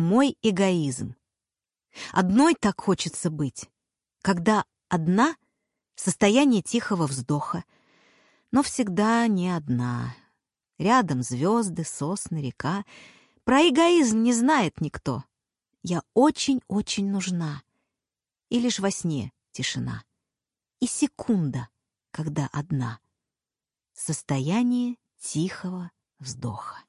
мой эгоизм. Одной так хочется быть, когда одна — состояние тихого вздоха, но всегда не одна. Рядом звезды, сосны, река. Про эгоизм не знает никто. Я очень-очень нужна. И лишь во сне тишина. И секунда, когда одна. Состояние тихого вздоха.